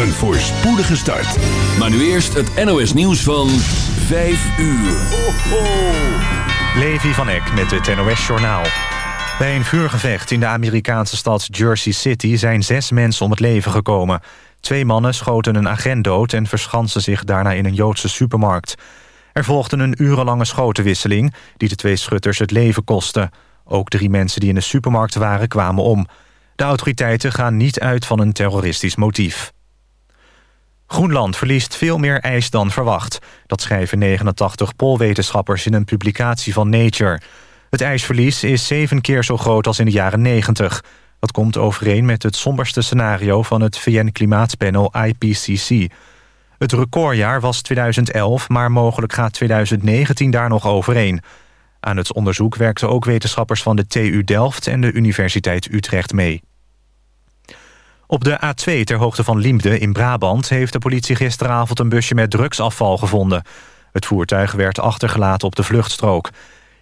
Een voorspoedige start. Maar nu eerst het NOS nieuws van 5 uur. Ho. Levi van Eck met het NOS Journaal. Bij een vuurgevecht in de Amerikaanse stad Jersey City... zijn zes mensen om het leven gekomen. Twee mannen schoten een agent dood... en verschansten zich daarna in een Joodse supermarkt. Er volgde een urenlange schotenwisseling... die de twee schutters het leven kostte. Ook drie mensen die in de supermarkt waren kwamen om. De autoriteiten gaan niet uit van een terroristisch motief. Groenland verliest veel meer ijs dan verwacht. Dat schrijven 89 poolwetenschappers in een publicatie van Nature. Het ijsverlies is zeven keer zo groot als in de jaren 90. Dat komt overeen met het somberste scenario van het VN-klimaatpanel IPCC. Het recordjaar was 2011, maar mogelijk gaat 2019 daar nog overeen. Aan het onderzoek werkten ook wetenschappers van de TU Delft en de Universiteit Utrecht mee. Op de A2 ter hoogte van Liemde in Brabant... heeft de politie gisteravond een busje met drugsafval gevonden. Het voertuig werd achtergelaten op de vluchtstrook.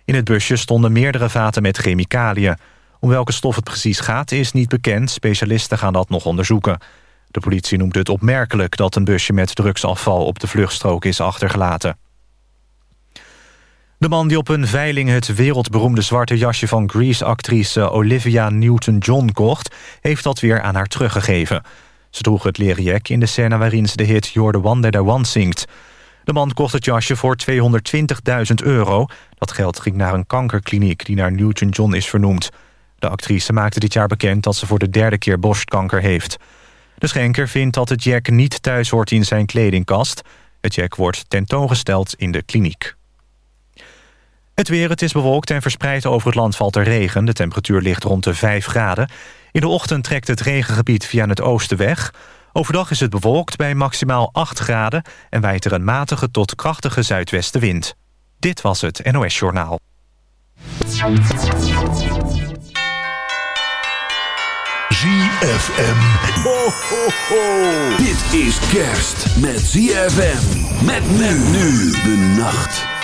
In het busje stonden meerdere vaten met chemicaliën. Om welke stof het precies gaat is niet bekend. Specialisten gaan dat nog onderzoeken. De politie noemt het opmerkelijk dat een busje met drugsafval... op de vluchtstrook is achtergelaten. De man die op een veiling het wereldberoemde zwarte jasje van Grease-actrice Olivia Newton-John kocht... heeft dat weer aan haar teruggegeven. Ze droeg het leren jek in de scène waarin ze de hit You're the One zingt. De man kocht het jasje voor 220.000 euro. Dat geld ging naar een kankerkliniek die naar Newton-John is vernoemd. De actrice maakte dit jaar bekend dat ze voor de derde keer borstkanker heeft. De schenker vindt dat het jack niet thuis hoort in zijn kledingkast. Het jack wordt tentoongesteld in de kliniek. Het weer, het is bewolkt en verspreid over het land valt er regen. De temperatuur ligt rond de 5 graden. In de ochtend trekt het regengebied via het oosten weg. Overdag is het bewolkt bij maximaal 8 graden... en wijt er een matige tot krachtige zuidwestenwind. Dit was het NOS Journaal. ZFM. Ho, ho, ho. Dit is kerst met ZFM. Met men nu de nacht.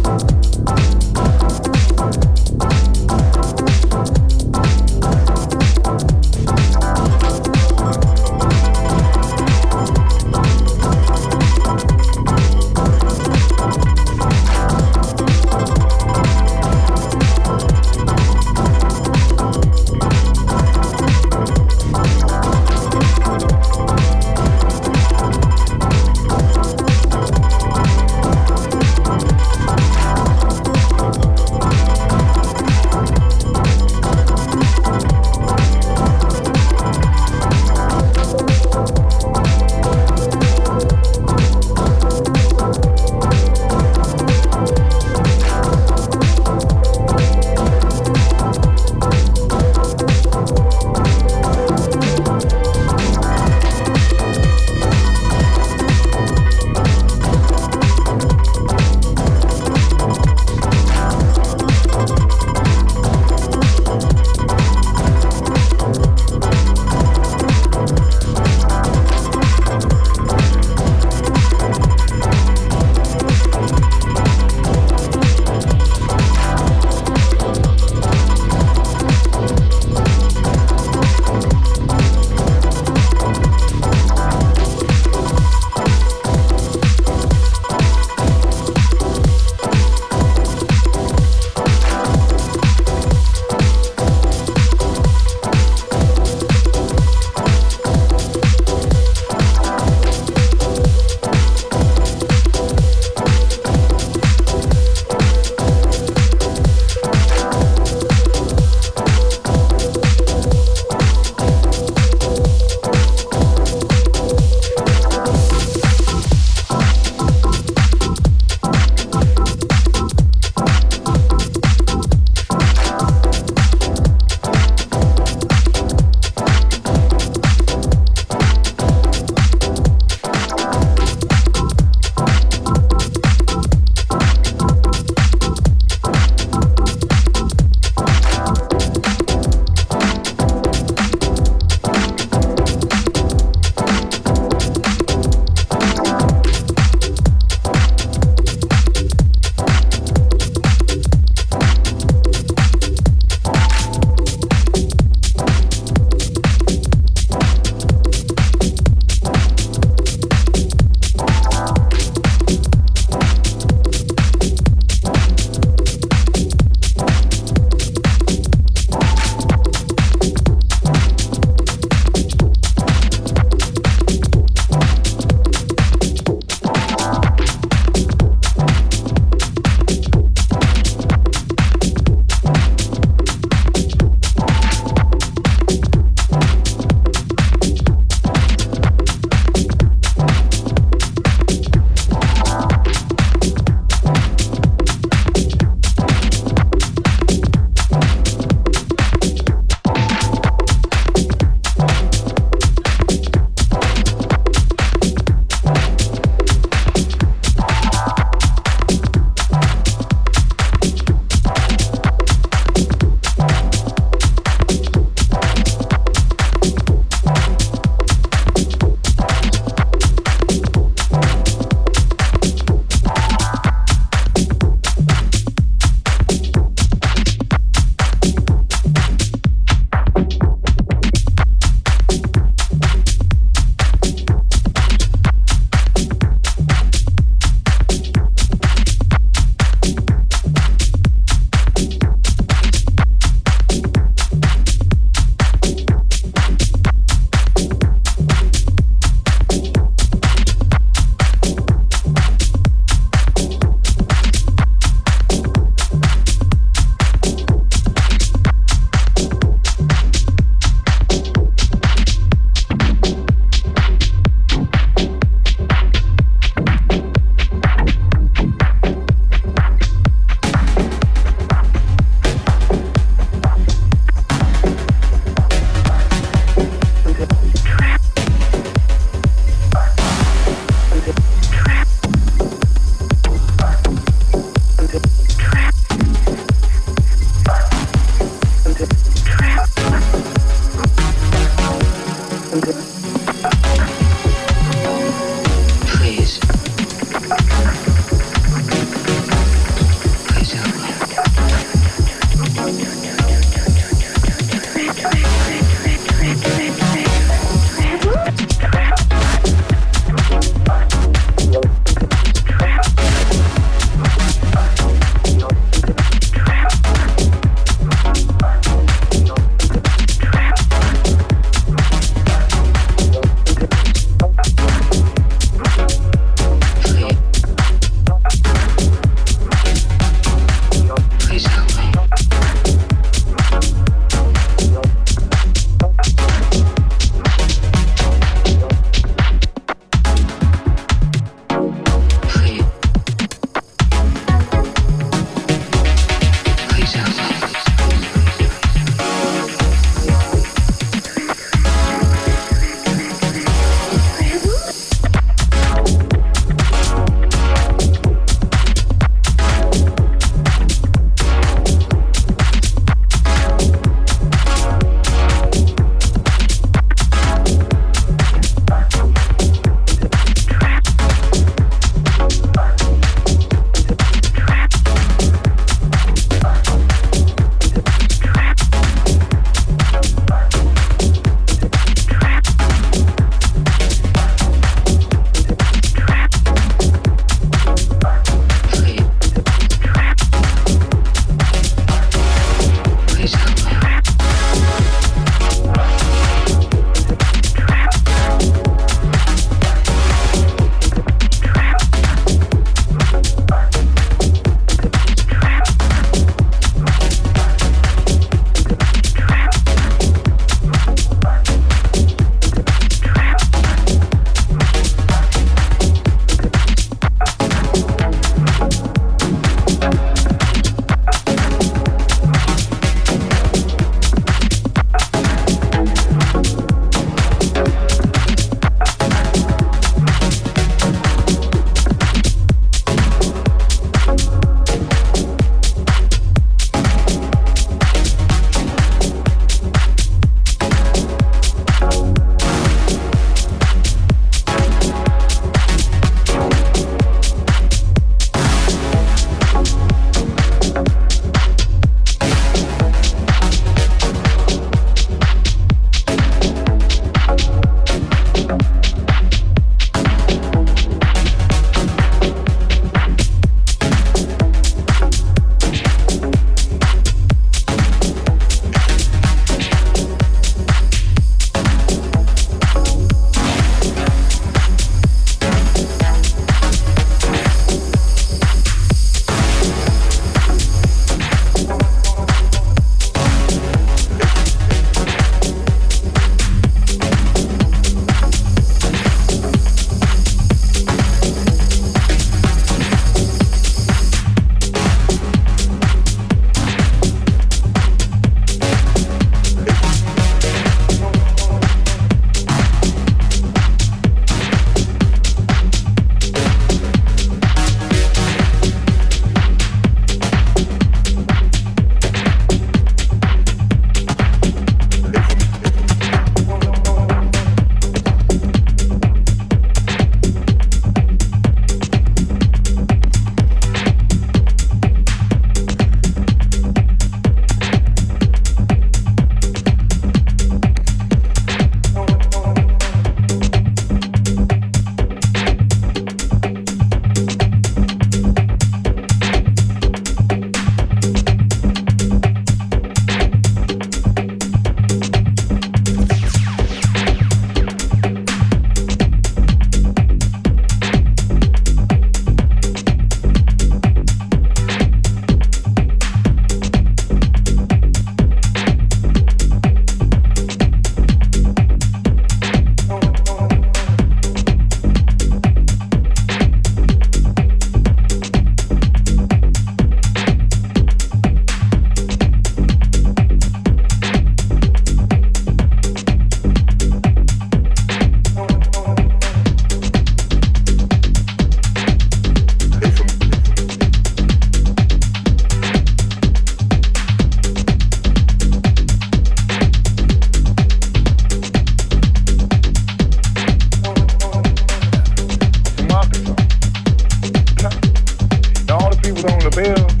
girl.